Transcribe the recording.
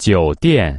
酒店。